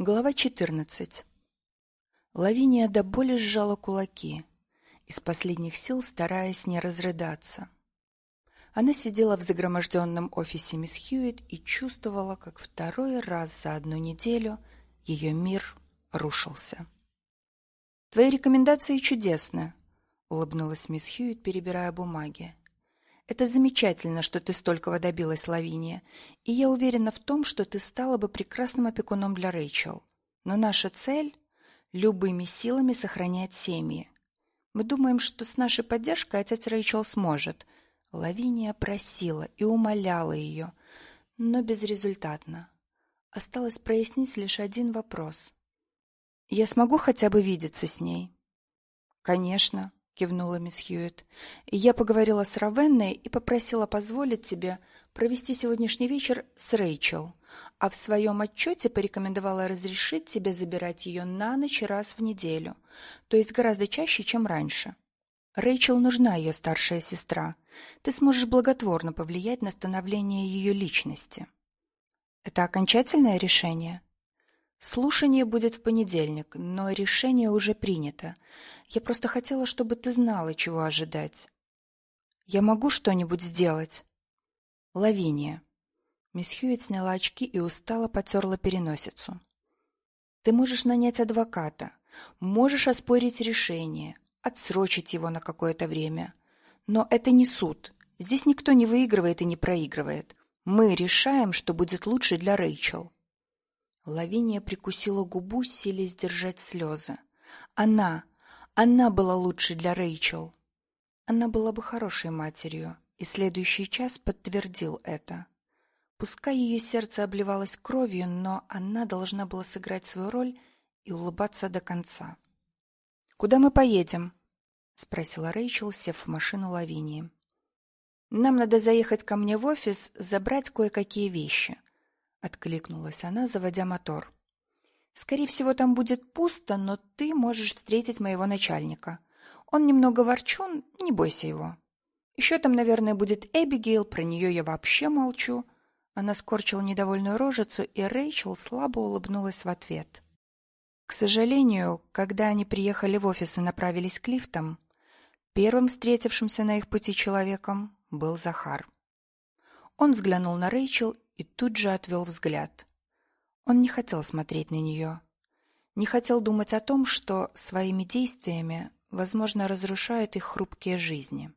Глава 14. Лавиния до боли сжала кулаки, из последних сил стараясь не разрыдаться. Она сидела в загроможденном офисе мисс Хьюитт и чувствовала, как второй раз за одну неделю ее мир рушился. «Твои рекомендации чудесны», — улыбнулась мисс Хьюитт, перебирая бумаги. Это замечательно, что ты столького добилась, Лавиния, и я уверена в том, что ты стала бы прекрасным опекуном для Рэйчел. Но наша цель — любыми силами сохранять семьи. Мы думаем, что с нашей поддержкой отец Рэйчел сможет. Лавиния просила и умоляла ее, но безрезультатно. Осталось прояснить лишь один вопрос. «Я смогу хотя бы видеться с ней?» «Конечно», кивнула мисс Хьюитт. Я поговорила с Равенной и попросила позволить тебе провести сегодняшний вечер с Рэйчел, а в своем отчете порекомендовала разрешить тебе забирать ее на ночь раз в неделю, то есть гораздо чаще, чем раньше. Рэйчел нужна ее старшая сестра. Ты сможешь благотворно повлиять на становление ее личности. Это окончательное решение? Слушание будет в понедельник, но решение уже принято. Я просто хотела, чтобы ты знала, чего ожидать. Я могу что-нибудь сделать? Лавиния. Мисс Хьюитт сняла очки и устало потерла переносицу. Ты можешь нанять адвоката, можешь оспорить решение, отсрочить его на какое-то время. Но это не суд. Здесь никто не выигрывает и не проигрывает. Мы решаем, что будет лучше для Рэйчел. Лавиния прикусила губу, силясь сдержать слезы. Она, она была лучше для Рэйчел. Она была бы хорошей матерью, и следующий час подтвердил это. Пускай ее сердце обливалось кровью, но она должна была сыграть свою роль и улыбаться до конца. «Куда мы поедем?» — спросила Рэйчел, сев в машину Лавинии. «Нам надо заехать ко мне в офис, забрать кое-какие вещи. — откликнулась она, заводя мотор. «Скорее всего, там будет пусто, но ты можешь встретить моего начальника. Он немного ворчун, не бойся его. Еще там, наверное, будет Эбигейл, про нее я вообще молчу». Она скорчила недовольную рожицу, и Рэйчел слабо улыбнулась в ответ. К сожалению, когда они приехали в офис и направились к лифтам, первым встретившимся на их пути человеком был Захар. Он взглянул на Рэйчел и тут же отвел взгляд. Он не хотел смотреть на нее. Не хотел думать о том, что своими действиями, возможно, разрушает их хрупкие жизни.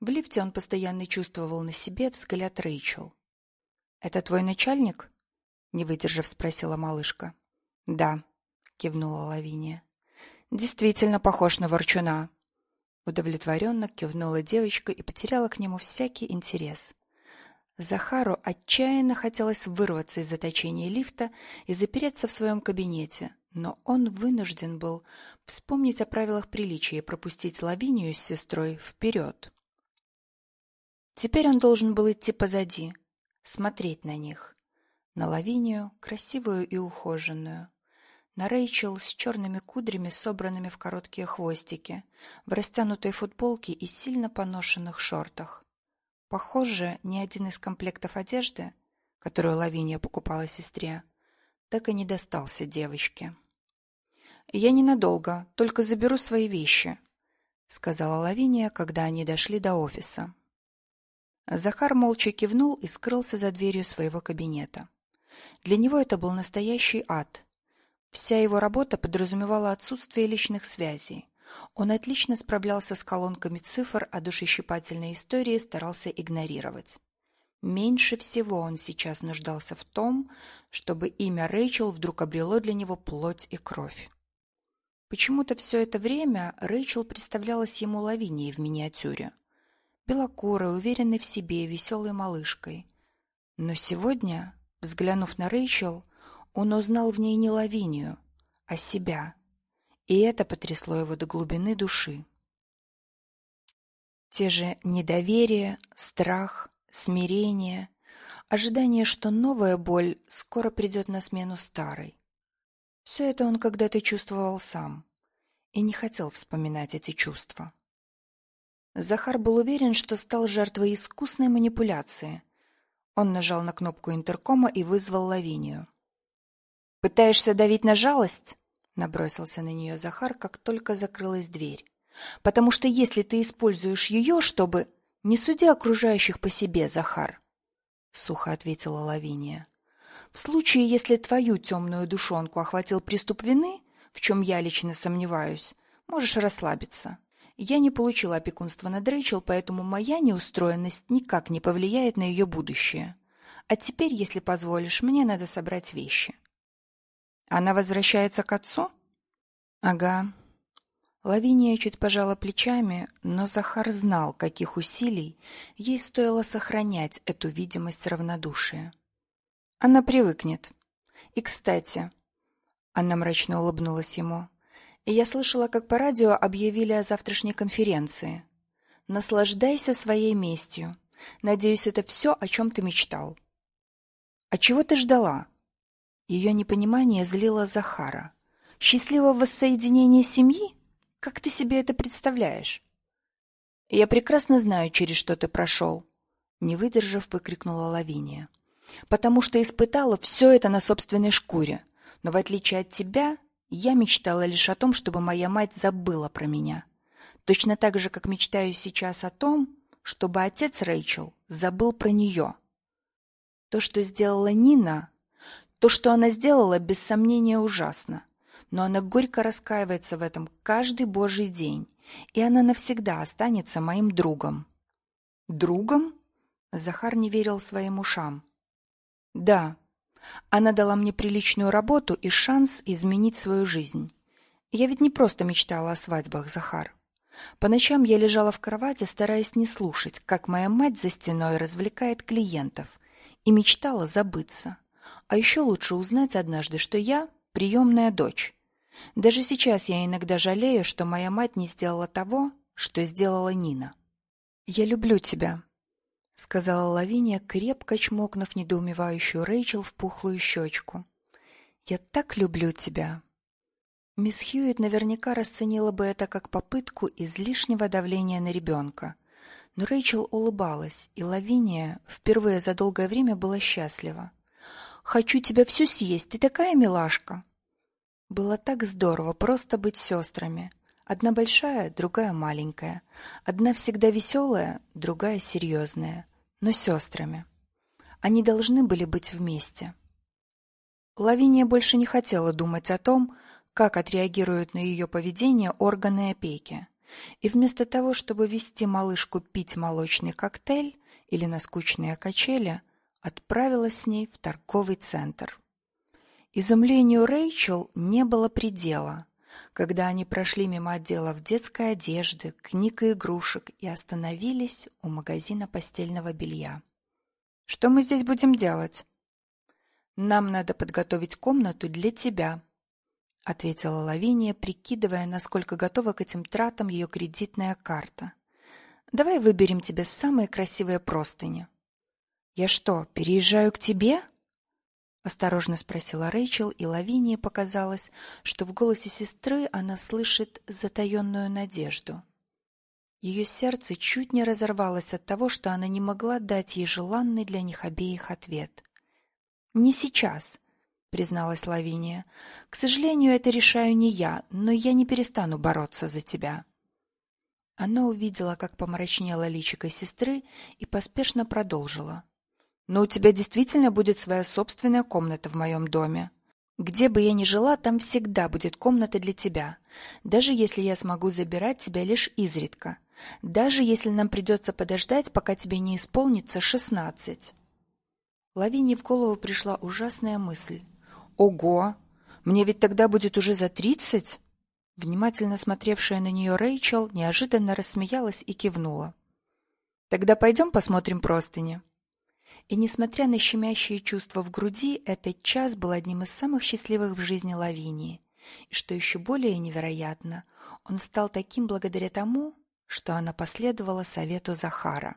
В лифте он постоянно чувствовал на себе взгляд Рэйчел. «Это твой начальник?» — не выдержав, спросила малышка. «Да», — кивнула Лавиния. «Действительно похож на ворчуна». Удовлетворенно кивнула девочка и потеряла к нему всякий интерес. Захару отчаянно хотелось вырваться из заточения лифта и запереться в своем кабинете, но он вынужден был вспомнить о правилах приличия и пропустить Лавинию с сестрой вперед. Теперь он должен был идти позади, смотреть на них. На Лавинию, красивую и ухоженную. На Рэйчел с черными кудрями, собранными в короткие хвостики, в растянутой футболке и сильно поношенных шортах. Похоже, ни один из комплектов одежды, которую Лавиния покупала сестре, так и не достался девочке. «Я ненадолго, только заберу свои вещи», — сказала Лавиния, когда они дошли до офиса. Захар молча кивнул и скрылся за дверью своего кабинета. Для него это был настоящий ад. Вся его работа подразумевала отсутствие личных связей. Он отлично справлялся с колонками цифр, а душещипательные истории старался игнорировать. Меньше всего он сейчас нуждался в том, чтобы имя Рэйчел вдруг обрело для него плоть и кровь. Почему-то все это время Рэйчел представлялась ему лавинией в миниатюре. Белокурой, уверенной в себе, веселой малышкой. Но сегодня, взглянув на Рэйчел, он узнал в ней не лавинию, а себя — и это потрясло его до глубины души. Те же недоверие, страх, смирение, ожидание, что новая боль скоро придет на смену старой. Все это он когда-то чувствовал сам и не хотел вспоминать эти чувства. Захар был уверен, что стал жертвой искусной манипуляции. Он нажал на кнопку интеркома и вызвал Лавинию. Пытаешься давить на жалость? Набросился на нее Захар, как только закрылась дверь. Потому что если ты используешь ее, чтобы... Не суди окружающих по себе, Захар, сухо ответила Лавиния. В случае, если твою темную душонку охватил приступ вины, в чем я лично сомневаюсь, можешь расслабиться. Я не получила опекунства над Рэйчел, поэтому моя неустроенность никак не повлияет на ее будущее. А теперь, если позволишь, мне надо собрать вещи. Она возвращается к отцу? Ага, Лавиния чуть пожала плечами, но Захар знал, каких усилий ей стоило сохранять эту видимость равнодушия. Она привыкнет. И, кстати, она мрачно улыбнулась ему. И я слышала, как по радио объявили о завтрашней конференции. Наслаждайся своей местью. Надеюсь, это все, о чем ты мечтал. А чего ты ждала? Ее непонимание злило Захара. Счастливого воссоединения семьи? Как ты себе это представляешь? Я прекрасно знаю, через что ты прошел. Не выдержав, выкрикнула Лавиния. Потому что испытала все это на собственной шкуре. Но в отличие от тебя, я мечтала лишь о том, чтобы моя мать забыла про меня. Точно так же, как мечтаю сейчас о том, чтобы отец Рэйчел забыл про нее. То, что сделала Нина, то, что она сделала, без сомнения ужасно но она горько раскаивается в этом каждый божий день, и она навсегда останется моим другом. Другом? Захар не верил своим ушам. Да. Она дала мне приличную работу и шанс изменить свою жизнь. Я ведь не просто мечтала о свадьбах, Захар. По ночам я лежала в кровати, стараясь не слушать, как моя мать за стеной развлекает клиентов, и мечтала забыться. А еще лучше узнать однажды, что я приемная дочь, даже сейчас я иногда жалею, что моя мать не сделала того, что сделала Нина. «Я люблю тебя», — сказала Лавиния, крепко чмокнув недоумевающую Рэйчел в пухлую щечку. «Я так люблю тебя». Мисс Хьюитт наверняка расценила бы это как попытку излишнего давления на ребенка. Но Рэйчел улыбалась, и Лавиния впервые за долгое время была счастлива. «Хочу тебя всю съесть, ты такая милашка!» Было так здорово просто быть сестрами. Одна большая, другая маленькая. Одна всегда веселая, другая серьезная. Но сестрами. Они должны были быть вместе. Лавиния больше не хотела думать о том, как отреагируют на ее поведение органы опеки. И вместо того, чтобы вести малышку пить молочный коктейль или на скучные качели, отправилась с ней в торговый центр. Изумлению Рэйчел не было предела, когда они прошли мимо отделов детской одежды, книг и игрушек и остановились у магазина постельного белья. «Что мы здесь будем делать?» «Нам надо подготовить комнату для тебя», — ответила Лавиния, прикидывая, насколько готова к этим тратам ее кредитная карта. «Давай выберем тебе самые красивые простыни». «Я что, переезжаю к тебе?» осторожно спросила Рэйчел, и Лавинии показалось, что в голосе сестры она слышит затаенную надежду. Ее сердце чуть не разорвалось от того, что она не могла дать ей желанный для них обеих ответ. Не сейчас, призналась Лавиния. К сожалению, это решаю не я, но я не перестану бороться за тебя. Она увидела, как помрачнело личико сестры, и поспешно продолжила: но у тебя действительно будет своя собственная комната в моем доме. Где бы я ни жила, там всегда будет комната для тебя, даже если я смогу забирать тебя лишь изредка, даже если нам придется подождать, пока тебе не исполнится шестнадцать. Лавине в голову пришла ужасная мысль. Ого, мне ведь тогда будет уже за тридцать? Внимательно смотревшая на нее Рэйчел неожиданно рассмеялась и кивнула. Тогда пойдем посмотрим простыни. И несмотря на щемящие чувства в груди, этот час был одним из самых счастливых в жизни Лавинии. И что еще более невероятно, он стал таким благодаря тому, что она последовала совету Захара.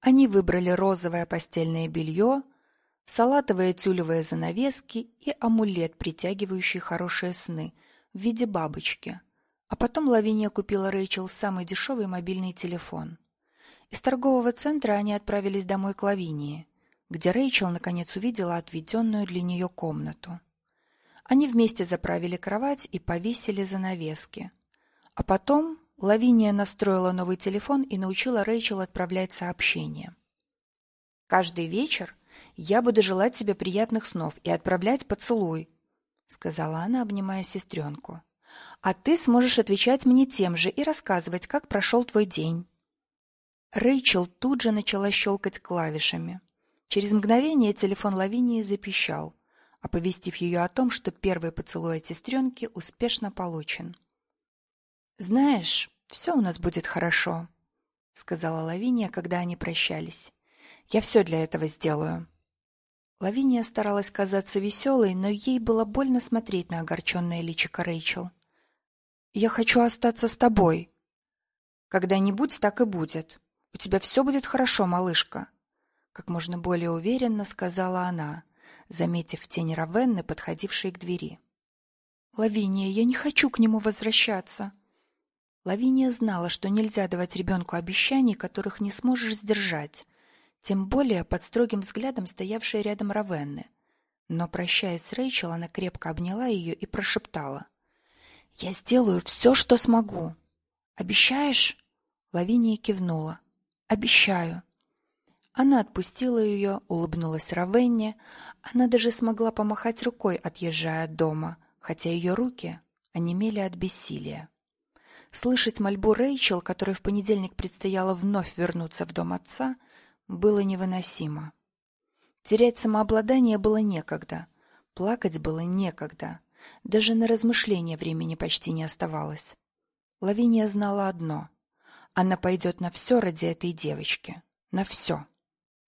Они выбрали розовое постельное белье, салатовые тюлевые занавески и амулет, притягивающий хорошие сны, в виде бабочки. А потом Лавиния купила Рэйчел самый дешевый мобильный телефон. Из торгового центра они отправились домой к Лавинии, где Рэйчел наконец увидела отведенную для нее комнату. Они вместе заправили кровать и повесили занавески. А потом Лавиния настроила новый телефон и научила Рэйчел отправлять сообщения. «Каждый вечер я буду желать тебе приятных снов и отправлять поцелуй», — сказала она, обнимая сестренку. «А ты сможешь отвечать мне тем же и рассказывать, как прошел твой день». Рэйчел тут же начала щелкать клавишами. Через мгновение телефон Лавинии запищал, оповестив ее о том, что первый поцелуй от сестренки успешно получен. «Знаешь, все у нас будет хорошо», — сказала Лавиния, когда они прощались. «Я все для этого сделаю». Лавиния старалась казаться веселой, но ей было больно смотреть на огорченное личико Рэйчел. «Я хочу остаться с тобой». «Когда-нибудь так и будет. У тебя все будет хорошо, малышка», — как можно более уверенно сказала она, заметив тень Равенны, подходившей к двери. «Лавиния, я не хочу к нему возвращаться», Лавиния знала, что нельзя давать ребенку обещаний, которых не сможешь сдержать, тем более под строгим взглядом стоявшей рядом Равенны. Но, прощаясь с Рэйчел, она крепко обняла ее и прошептала. «Я сделаю все, что смогу. Обещаешь?» Лавиния кивнула. «Обещаю». Она отпустила ее, улыбнулась Равенне. Она даже смогла помахать рукой, отъезжая от дома, хотя ее руки онемели от бессилия. Слышать мольбу Рэйчел, которой в понедельник предстояло вновь вернуться в дом отца, было невыносимо. Терять самообладание было некогда, плакать было некогда, даже на размышления времени почти не оставалось. Лавиния знала одно — она пойдет на все ради этой девочки, на все.